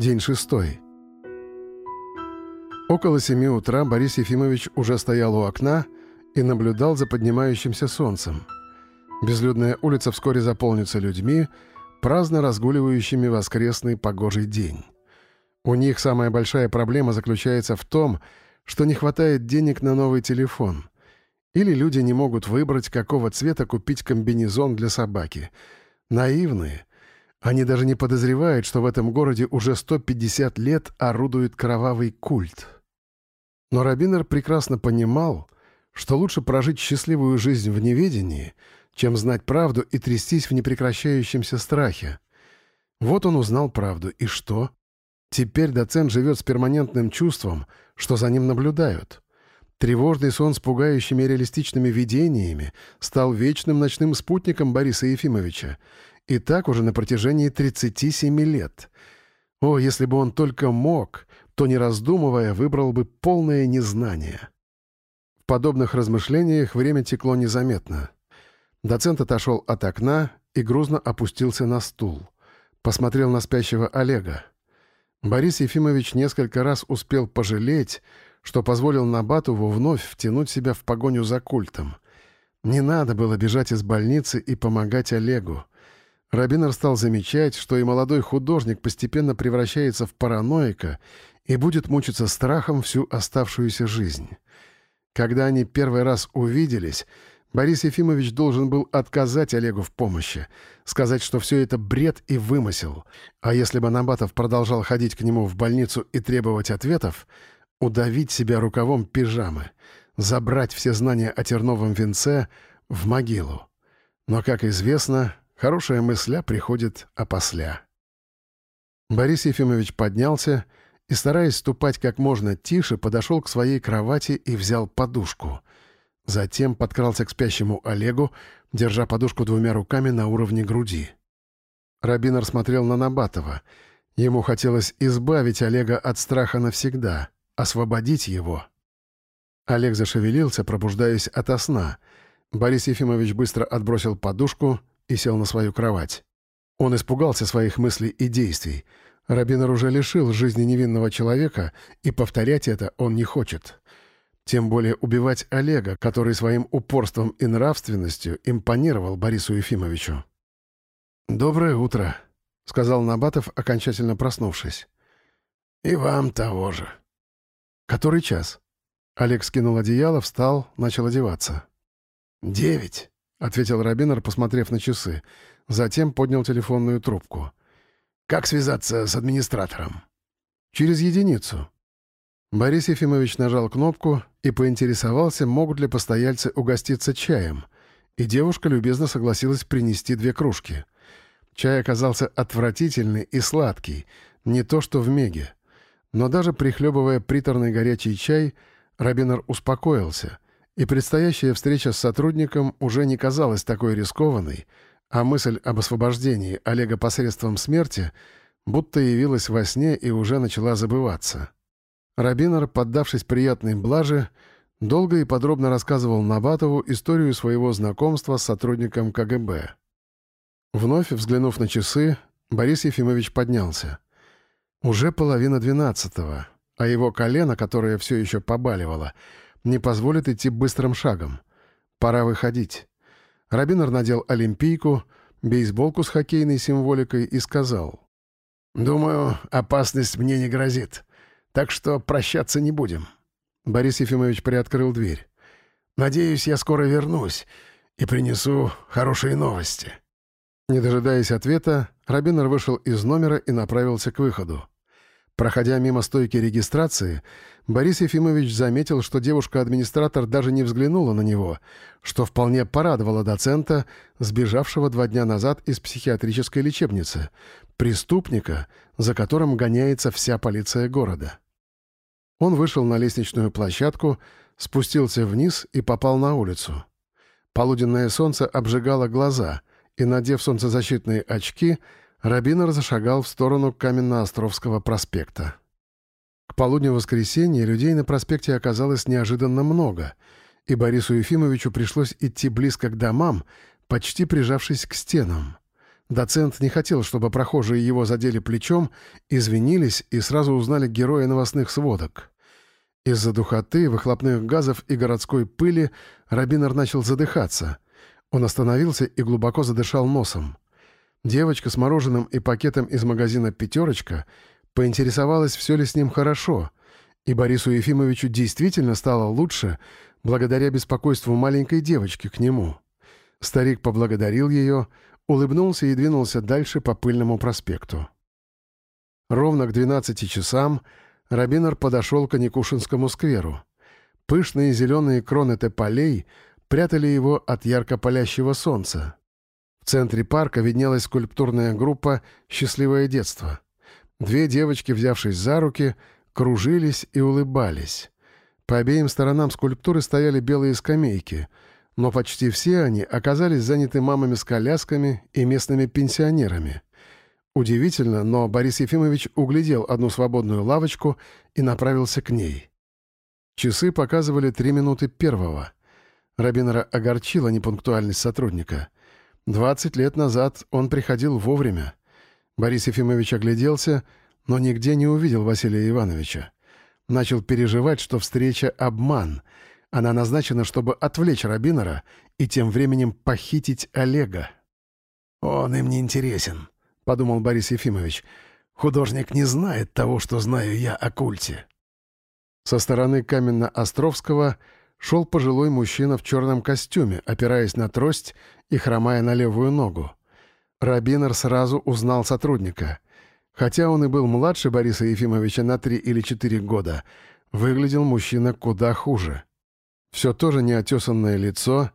День шестой. Около семи утра Борис Ефимович уже стоял у окна и наблюдал за поднимающимся солнцем. Безлюдная улица вскоре заполнится людьми, праздно разгуливающими воскресный погожий день. У них самая большая проблема заключается в том, что не хватает денег на новый телефон. Или люди не могут выбрать, какого цвета купить комбинезон для собаки. Наивные. Они даже не подозревают, что в этом городе уже 150 лет орудует кровавый культ. Но Рабинер прекрасно понимал, что лучше прожить счастливую жизнь в неведении, чем знать правду и трястись в непрекращающемся страхе. Вот он узнал правду, и что? Теперь доцент живет с перманентным чувством, что за ним наблюдают. Тревожный сон с пугающими реалистичными видениями стал вечным ночным спутником Бориса Ефимовича. И так уже на протяжении 37 лет. О, если бы он только мог, то, не раздумывая, выбрал бы полное незнание. В подобных размышлениях время текло незаметно. Доцент отошел от окна и грузно опустился на стул. Посмотрел на спящего Олега. Борис Ефимович несколько раз успел пожалеть, что позволил Набатову вновь втянуть себя в погоню за культом. Не надо было бежать из больницы и помогать Олегу. Рабинер стал замечать, что и молодой художник постепенно превращается в параноика и будет мучиться страхом всю оставшуюся жизнь. Когда они первый раз увиделись, Борис Ефимович должен был отказать Олегу в помощи, сказать, что все это бред и вымысел. А если бы Набатов продолжал ходить к нему в больницу и требовать ответов, удавить себя рукавом пижамы, забрать все знания о терновом венце в могилу. Но, как известно, хорошая мысля приходит опосля. Борис Ефимович поднялся и, стараясь ступать как можно тише, подошел к своей кровати и взял подушку — Затем подкрался к спящему Олегу, держа подушку двумя руками на уровне груди. Рабинер смотрел на Набатова. Ему хотелось избавить Олега от страха навсегда, освободить его. Олег зашевелился, пробуждаясь ото сна. Борис Ефимович быстро отбросил подушку и сел на свою кровать. Он испугался своих мыслей и действий. Рабинер уже лишил жизни невинного человека, и повторять это он не хочет. Тем более убивать Олега, который своим упорством и нравственностью импонировал Борису Ефимовичу. «Доброе утро», — сказал Набатов, окончательно проснувшись. «И вам того же». «Который час?» Олег скинул одеяло, встал, начал одеваться. «Девять», — ответил Рабинер, посмотрев на часы. Затем поднял телефонную трубку. «Как связаться с администратором?» «Через единицу». Борис Ефимович нажал кнопку и поинтересовался, могут ли постояльцы угоститься чаем, и девушка любезно согласилась принести две кружки. Чай оказался отвратительный и сладкий, не то что в Меге. Но даже прихлебывая приторный горячий чай, Рабинер успокоился, и предстоящая встреча с сотрудником уже не казалась такой рискованной, а мысль об освобождении Олега посредством смерти будто явилась во сне и уже начала забываться. Рабинер, поддавшись приятной блаже, долго и подробно рассказывал Набатову историю своего знакомства с сотрудником КГБ. Вновь взглянув на часы, Борис Ефимович поднялся. Уже половина двенадцатого, а его колено, которое все еще побаливало, не позволит идти быстрым шагом. Пора выходить. Рабинер надел олимпийку, бейсболку с хоккейной символикой и сказал. «Думаю, опасность мне не грозит. Так что прощаться не будем». Борис Ефимович приоткрыл дверь. «Надеюсь, я скоро вернусь и принесу хорошие новости». Не дожидаясь ответа, Рабинер вышел из номера и направился к выходу. Проходя мимо стойки регистрации, Борис Ефимович заметил, что девушка-администратор даже не взглянула на него, что вполне порадовало доцента, сбежавшего два дня назад из психиатрической лечебницы, преступника, за которым гоняется вся полиция города. Он вышел на лестничную площадку, спустился вниз и попал на улицу. Полуденное солнце обжигало глаза, и, надев солнцезащитные очки, Рабинер зашагал в сторону Каменно-Островского проспекта. К полудню воскресенья людей на проспекте оказалось неожиданно много, и Борису Ефимовичу пришлось идти близко к домам, почти прижавшись к стенам. Доцент не хотел, чтобы прохожие его задели плечом, извинились и сразу узнали героя новостных сводок. Из-за духоты, выхлопных газов и городской пыли Рабинер начал задыхаться. Он остановился и глубоко задышал носом. Девочка с мороженым и пакетом из магазина «Пятерочка» поинтересовалась, все ли с ним хорошо, и Борису Ефимовичу действительно стало лучше благодаря беспокойству маленькой девочки к нему. Старик поблагодарил ее, улыбнулся и двинулся дальше по пыльному проспекту. Ровно к 12 часам Рабинер подошел к Аникушинскому скверу. Пышные зеленые кроны тополей прятали его от ярко палящего солнца. В центре парка виднелась скульптурная группа «Счастливое детство». Две девочки, взявшись за руки, кружились и улыбались. По обеим сторонам скульптуры стояли белые скамейки, но почти все они оказались заняты мамами с колясками и местными пенсионерами. Удивительно, но Борис Ефимович углядел одну свободную лавочку и направился к ней. Часы показывали три минуты первого. Рабинера огорчила непунктуальность сотрудника. Двадцать лет назад он приходил вовремя. Борис Ефимович огляделся, но нигде не увидел Василия Ивановича. Начал переживать, что встреча — обман. Она назначена, чтобы отвлечь Рабинера и тем временем похитить Олега. «Он им не интересен», — подумал Борис Ефимович. «Художник не знает того, что знаю я о культе». Со стороны Каменно-Островского шел пожилой мужчина в черном костюме, опираясь на трость и хромая на левую ногу. Рабинер сразу узнал сотрудника — Хотя он и был младше Бориса Ефимовича на три или четыре года, выглядел мужчина куда хуже. Все тоже неотесанное лицо,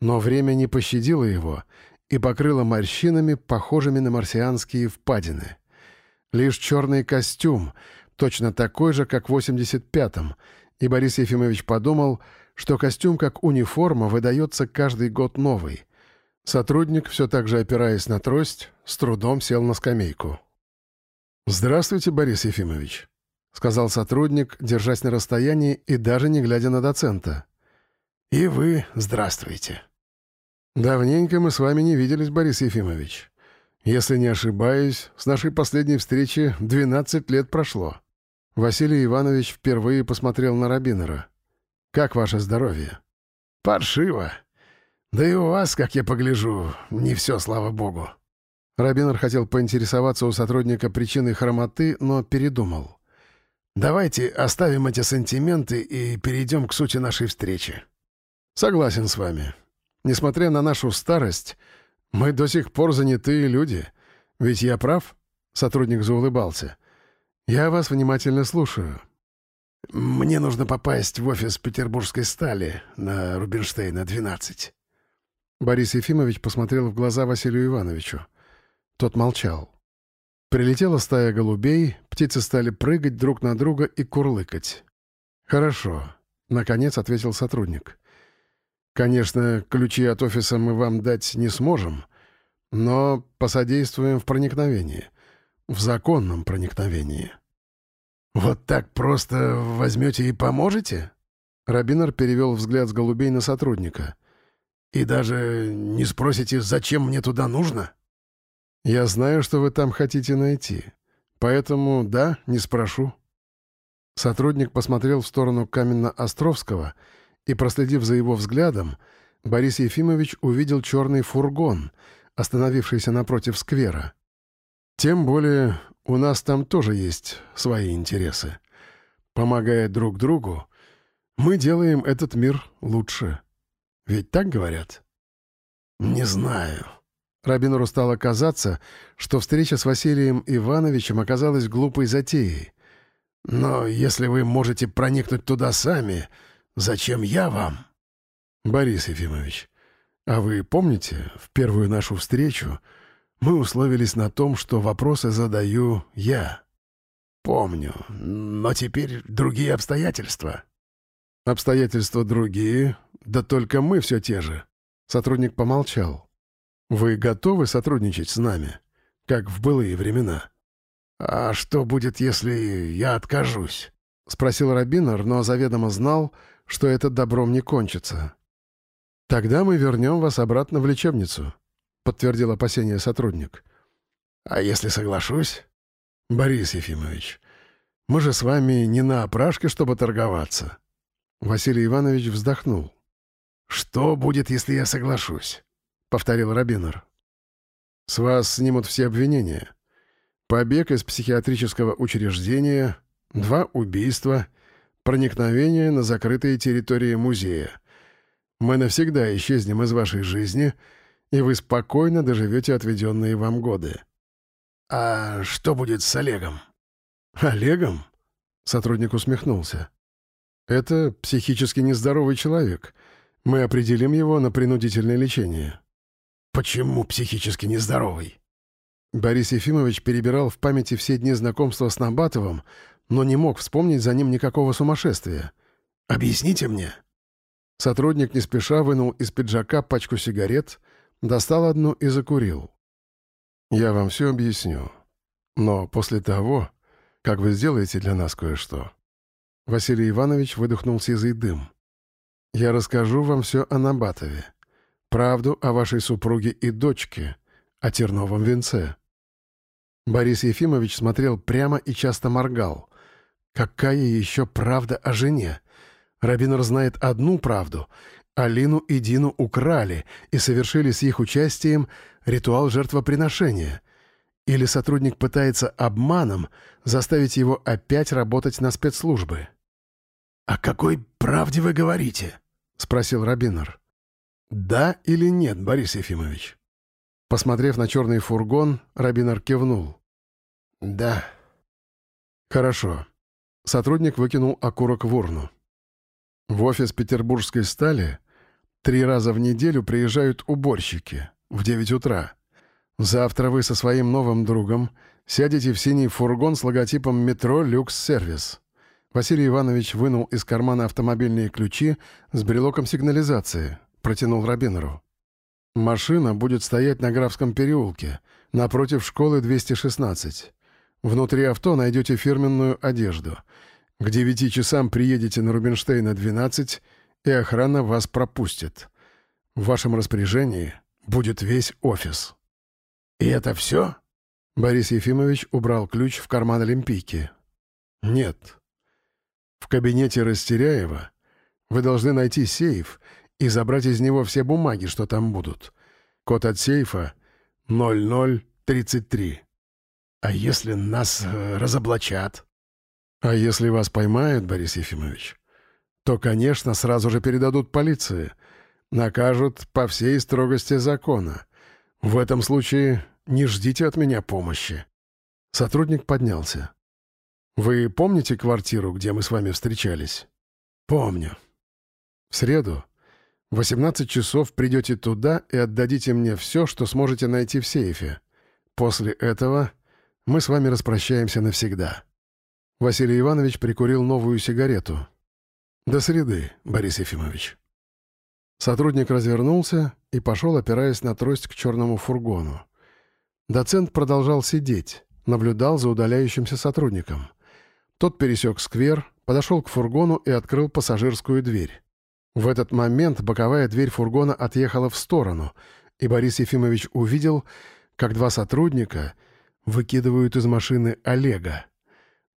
но время не пощадило его и покрыло морщинами, похожими на марсианские впадины. Лишь черный костюм, точно такой же, как в 85-м, и Борис Ефимович подумал, что костюм как униформа выдается каждый год новый. Сотрудник, все так же опираясь на трость, с трудом сел на скамейку. «Здравствуйте, Борис Ефимович», — сказал сотрудник, держась на расстоянии и даже не глядя на доцента. «И вы здравствуйте». «Давненько мы с вами не виделись, Борис Ефимович. Если не ошибаюсь, с нашей последней встречи 12 лет прошло». Василий Иванович впервые посмотрел на Рабинера. «Как ваше здоровье?» «Паршиво. Да и у вас, как я погляжу, не все, слава богу». Рабинер хотел поинтересоваться у сотрудника причиной хромоты, но передумал. «Давайте оставим эти сантименты и перейдем к сути нашей встречи». «Согласен с вами. Несмотря на нашу старость, мы до сих пор занятые люди. Ведь я прав?» — сотрудник заулыбался. «Я вас внимательно слушаю». «Мне нужно попасть в офис петербургской стали на Рубинштейна, 12». Борис Ефимович посмотрел в глаза Василию Ивановичу. Тот молчал. Прилетела стая голубей, птицы стали прыгать друг на друга и курлыкать. «Хорошо», — наконец ответил сотрудник. «Конечно, ключи от офиса мы вам дать не сможем, но посодействуем в проникновении, в законном проникновении». «Вот так просто возьмете и поможете?» Рабинер перевел взгляд с голубей на сотрудника. «И даже не спросите, зачем мне туда нужно?» «Я знаю, что вы там хотите найти. Поэтому, да, не спрошу». Сотрудник посмотрел в сторону Каменно-Островского и, проследив за его взглядом, Борис Ефимович увидел черный фургон, остановившийся напротив сквера. «Тем более у нас там тоже есть свои интересы. Помогая друг другу, мы делаем этот мир лучше. Ведь так говорят?» «Не знаю», Рабинору стало казаться, что встреча с Василием Ивановичем оказалась глупой затеей. «Но если вы можете проникнуть туда сами, зачем я вам?» «Борис Ефимович, а вы помните, в первую нашу встречу мы условились на том, что вопросы задаю я?» «Помню, но теперь другие обстоятельства». «Обстоятельства другие, да только мы все те же». Сотрудник помолчал. Вы готовы сотрудничать с нами, как в былые времена?» «А что будет, если я откажусь?» — спросил Рабинер, но заведомо знал, что это добром не кончится. «Тогда мы вернем вас обратно в лечебницу». — подтвердил опасение сотрудник. «А если соглашусь?» «Борис Ефимович, мы же с вами не на опрашке, чтобы торговаться». Василий Иванович вздохнул. «Что будет, если я соглашусь?» — повторил Рабинер. «С вас снимут все обвинения. Побег из психиатрического учреждения, два убийства, проникновение на закрытые территории музея. Мы навсегда исчезнем из вашей жизни, и вы спокойно доживете отведенные вам годы». «А что будет с Олегом?» «Олегом?» — сотрудник усмехнулся. «Это психически нездоровый человек. Мы определим его на принудительное лечение». «Почему психически нездоровый?» Борис Ефимович перебирал в памяти все дни знакомства с Набатовым, но не мог вспомнить за ним никакого сумасшествия. «Объясните мне». Сотрудник не спеша вынул из пиджака пачку сигарет, достал одну и закурил. «Я вам все объясню. Но после того, как вы сделаете для нас кое-что...» Василий Иванович выдохнул сизый дым. «Я расскажу вам все о Набатове. Правду о вашей супруге и дочке, о терновом венце. Борис Ефимович смотрел прямо и часто моргал. Какая еще правда о жене? Рабинер знает одну правду. Алину и Дину украли и совершили с их участием ритуал жертвоприношения. Или сотрудник пытается обманом заставить его опять работать на спецслужбы. «О какой правде вы говорите?» — спросил Рабинер. «Да или нет, Борис Ефимович?» Посмотрев на черный фургон, Рабинер кивнул. «Да». «Хорошо». Сотрудник выкинул окурок в урну. В офис петербургской стали три раза в неделю приезжают уборщики в 9 утра. Завтра вы со своим новым другом сядете в синий фургон с логотипом «Метро Люкс Сервис». Василий Иванович вынул из кармана автомобильные ключи с брелоком сигнализации, протянул Рабинеру. «Машина будет стоять на Графском переулке, напротив школы 216. Внутри авто найдете фирменную одежду. К девяти часам приедете на Рубинштейна 12, и охрана вас пропустит. В вашем распоряжении будет весь офис». «И это все?» Борис Ефимович убрал ключ в карман Олимпийки. «Нет. В кабинете Растеряева вы должны найти сейф и забрать из него все бумаги, что там будут. Код от сейфа 0033. А если нас э, разоблачат? А если вас поймают, Борис Ефимович, то, конечно, сразу же передадут полиции. Накажут по всей строгости закона. В этом случае не ждите от меня помощи. Сотрудник поднялся. «Вы помните квартиру, где мы с вами встречались?» «Помню». «В среду в 18 часов придете туда и отдадите мне все, что сможете найти в сейфе. После этого мы с вами распрощаемся навсегда». Василий Иванович прикурил новую сигарету. «До среды, Борис Ефимович». Сотрудник развернулся и пошел, опираясь на трость к черному фургону. Доцент продолжал сидеть, наблюдал за удаляющимся сотрудником. Тот пересек сквер, подошел к фургону и открыл пассажирскую дверь. В этот момент боковая дверь фургона отъехала в сторону, и Борис Ефимович увидел, как два сотрудника — выкидывают из машины Олега.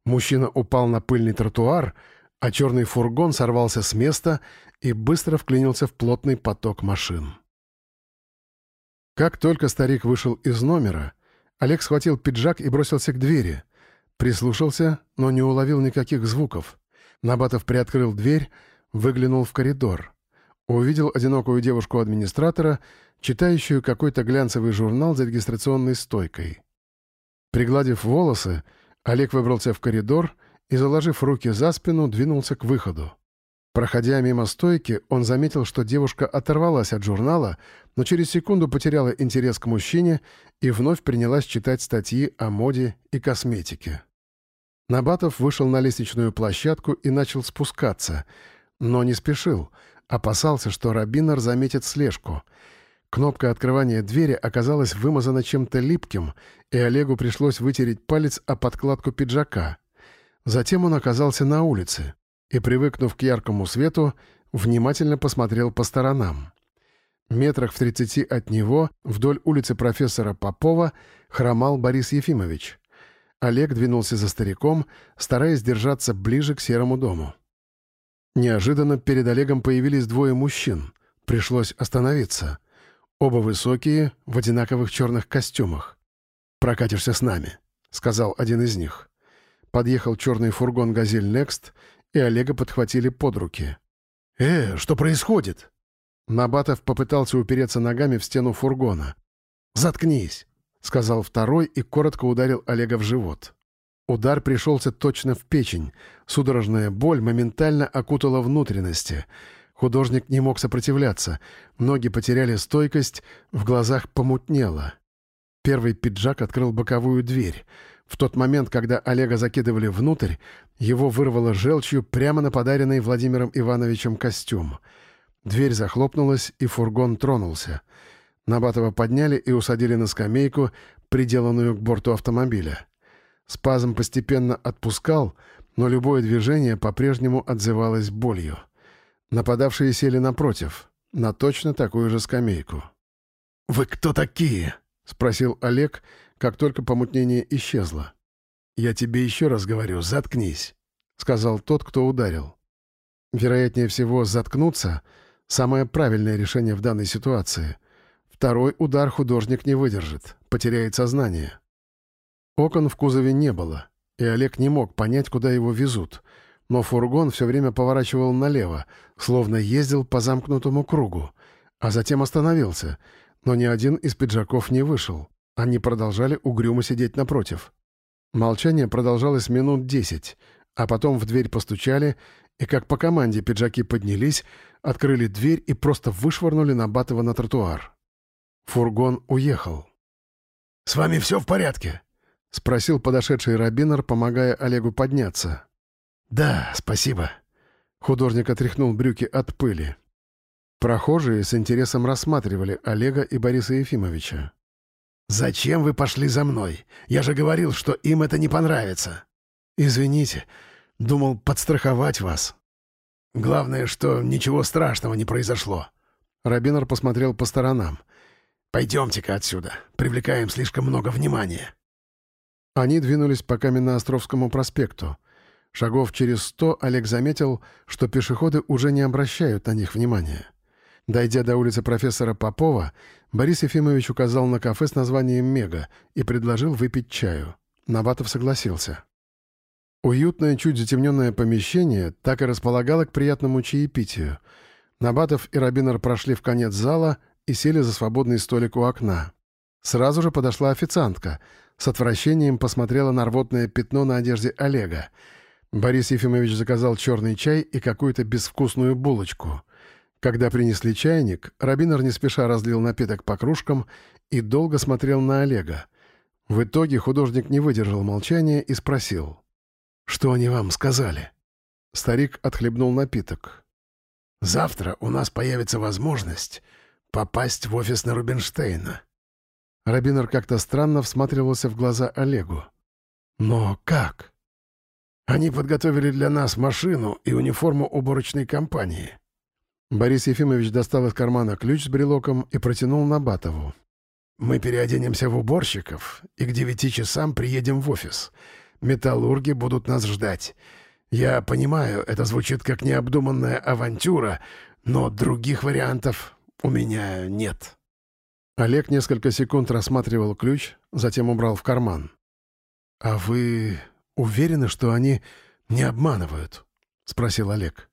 Мужчина упал на пыльный тротуар, а черный фургон сорвался с места и быстро вклинился в плотный поток машин. Как только старик вышел из номера, Олег схватил пиджак и бросился к двери. Прислушался, но не уловил никаких звуков. Набатов приоткрыл дверь, выглянул в коридор. Увидел одинокую девушку-администратора, читающую какой-то глянцевый журнал за регистрационной стойкой. Пригладив волосы, Олег выбрался в коридор и, заложив руки за спину, двинулся к выходу. Проходя мимо стойки, он заметил, что девушка оторвалась от журнала, но через секунду потеряла интерес к мужчине и вновь принялась читать статьи о моде и косметике. Набатов вышел на лестничную площадку и начал спускаться, но не спешил, опасался, что Рабинер заметит слежку — Кнопка открывания двери оказалась вымазана чем-то липким, и Олегу пришлось вытереть палец о подкладку пиджака. Затем он оказался на улице и, привыкнув к яркому свету, внимательно посмотрел по сторонам. Метрах в тридцати от него, вдоль улицы профессора Попова, хромал Борис Ефимович. Олег двинулся за стариком, стараясь держаться ближе к серому дому. Неожиданно перед Олегом появились двое мужчин. Пришлось остановиться. Оба высокие, в одинаковых черных костюмах. «Прокатишься с нами», — сказал один из них. Подъехал черный фургон «Газель Некст», и Олега подхватили под руки. «Э, что происходит?» Набатов попытался упереться ногами в стену фургона. «Заткнись», — сказал второй и коротко ударил Олега в живот. Удар пришелся точно в печень. Судорожная боль моментально окутала внутренности. Художник не мог сопротивляться. Ноги потеряли стойкость, в глазах помутнело. Первый пиджак открыл боковую дверь. В тот момент, когда Олега закидывали внутрь, его вырвало желчью прямо на подаренный Владимиром Ивановичем костюм. Дверь захлопнулась, и фургон тронулся. Набатова подняли и усадили на скамейку, приделанную к борту автомобиля. Спазм постепенно отпускал, но любое движение по-прежнему отзывалось болью. Нападавшие сели напротив, на точно такую же скамейку. «Вы кто такие?» — спросил Олег, как только помутнение исчезло. «Я тебе еще раз говорю, заткнись», — сказал тот, кто ударил. Вероятнее всего, заткнуться — самое правильное решение в данной ситуации. Второй удар художник не выдержит, потеряет сознание. Окон в кузове не было, и Олег не мог понять, куда его везут. Но фургон все время поворачивал налево, словно ездил по замкнутому кругу, а затем остановился, но ни один из пиджаков не вышел. Они продолжали угрюмо сидеть напротив. Молчание продолжалось минут десять, а потом в дверь постучали, и как по команде пиджаки поднялись, открыли дверь и просто вышвырнули Набатова на тротуар. Фургон уехал. «С вами все в порядке?» — спросил подошедший Рабинер, помогая Олегу подняться. «Да, спасибо». Художник отряхнул брюки от пыли. Прохожие с интересом рассматривали Олега и Бориса Ефимовича. «Зачем вы пошли за мной? Я же говорил, что им это не понравится». «Извините, думал подстраховать вас». «Главное, что ничего страшного не произошло». Рабинер посмотрел по сторонам. «Пойдемте-ка отсюда. Привлекаем слишком много внимания». Они двинулись по Каменноостровскому проспекту. Шагов через сто Олег заметил, что пешеходы уже не обращают на них внимания. Дойдя до улицы профессора Попова, Борис Ефимович указал на кафе с названием «Мега» и предложил выпить чаю. Набатов согласился. Уютное, чуть затемненное помещение так и располагало к приятному чаепитию. Набатов и Рабинер прошли в конец зала и сели за свободный столик у окна. Сразу же подошла официантка — с отвращением посмотрела на рвотное пятно на одежде Олега. Борис Ефимович заказал черный чай и какую-то безвкусную булочку. Когда принесли чайник, Рабинер не спеша разлил напиток по кружкам и долго смотрел на Олега. В итоге художник не выдержал молчания и спросил. «Что они вам сказали?» Старик отхлебнул напиток. «Завтра у нас появится возможность попасть в офис на Рубинштейна. Рабинер как-то странно всматривался в глаза Олегу. «Но как?» «Они подготовили для нас машину и униформу уборочной компании». Борис Ефимович достал из кармана ключ с брелоком и протянул Набатову. «Мы переоденемся в уборщиков и к девяти часам приедем в офис. Металлурги будут нас ждать. Я понимаю, это звучит как необдуманная авантюра, но других вариантов у меня нет». Олег несколько секунд рассматривал ключ, затем убрал в карман. «А вы уверены, что они не обманывают?» — спросил Олег.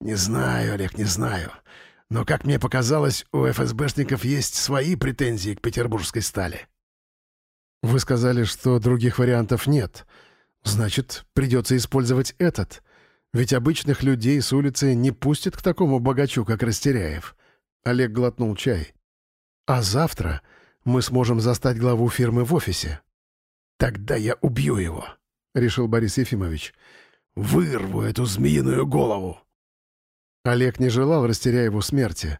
«Не знаю, Олег, не знаю. Но, как мне показалось, у ФСБшников есть свои претензии к петербургской стали». «Вы сказали, что других вариантов нет. Значит, придется использовать этот. Ведь обычных людей с улицы не пустят к такому богачу, как Растеряев». Олег глотнул чай. А завтра мы сможем застать главу фирмы в офисе. Тогда я убью его, — решил Борис Ефимович. Вырву эту змеиную голову. Олег не желал Растеряеву смерти,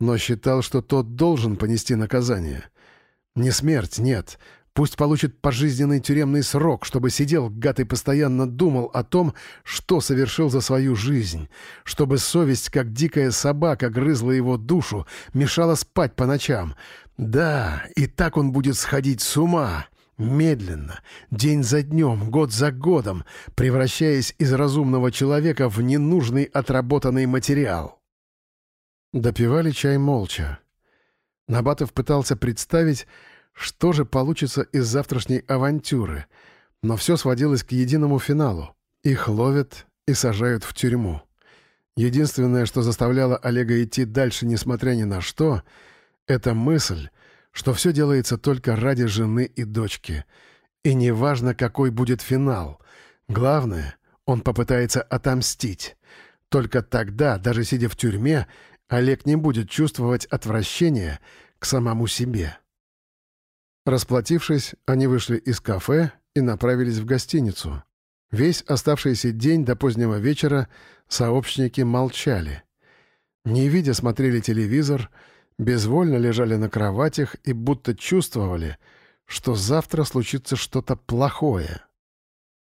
но считал, что тот должен понести наказание. Не смерть, нет, Пусть получит пожизненный тюремный срок, чтобы сидел, гад, и постоянно думал о том, что совершил за свою жизнь, чтобы совесть, как дикая собака, грызла его душу, мешала спать по ночам. Да, и так он будет сходить с ума, медленно, день за днем, год за годом, превращаясь из разумного человека в ненужный отработанный материал. Допивали чай молча. Набатов пытался представить, что же получится из завтрашней авантюры, но все сводилось к единому финалу. Их ловят и сажают в тюрьму. Единственное, что заставляло Олега идти дальше, несмотря ни на что, это мысль, что все делается только ради жены и дочки. И неважно, какой будет финал. Главное, он попытается отомстить. Только тогда, даже сидя в тюрьме, Олег не будет чувствовать отвращения к самому себе. Расплатившись, они вышли из кафе и направились в гостиницу. Весь оставшийся день до позднего вечера сообщники молчали. Не видя, смотрели телевизор — безвольно лежали на кроватях и будто чувствовали, что завтра случится что-то плохое.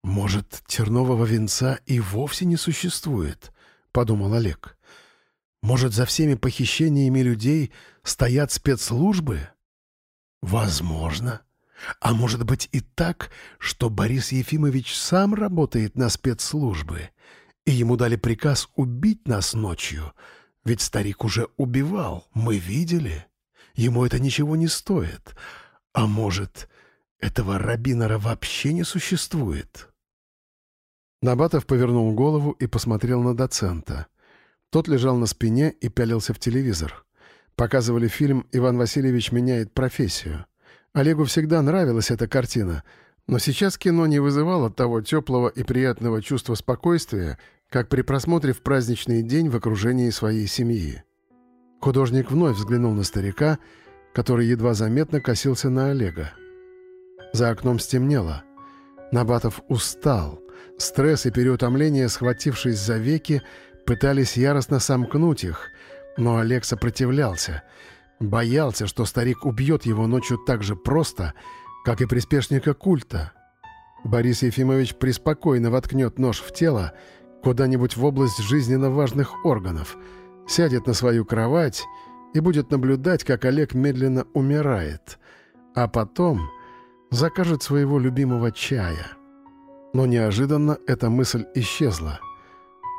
«Может, тернового венца и вовсе не существует?» — подумал Олег. «Может, за всеми похищениями людей стоят спецслужбы?» «Возможно. А может быть и так, что Борис Ефимович сам работает на спецслужбы, и ему дали приказ убить нас ночью, ведь старик уже убивал, мы видели. Ему это ничего не стоит. А может, этого Рабинора вообще не существует?» Набатов повернул голову и посмотрел на доцента. Тот лежал на спине и пялился в телевизор. Показывали фильм «Иван Васильевич меняет профессию». Олегу всегда нравилась эта картина, но сейчас кино не вызывало того теплого и приятного чувства спокойствия, как при просмотре в праздничный день в окружении своей семьи. Художник вновь взглянул на старика, который едва заметно косился на Олега. За окном стемнело. Набатов устал. Стресс и переутомление, схватившись за веки, пытались яростно сомкнуть их, но Олег сопротивлялся. Боялся, что старик убьет его ночью так же просто, как и приспешника культа. Борис Ефимович преспокойно воткнет нож в тело, куда-нибудь в область жизненно важных органов, сядет на свою кровать и будет наблюдать, как Олег медленно умирает, а потом закажет своего любимого чая. Но неожиданно эта мысль исчезла.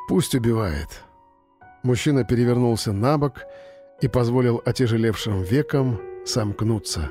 «Пусть убивает». Мужчина перевернулся на бок и позволил отяжелевшим векам сомкнуться.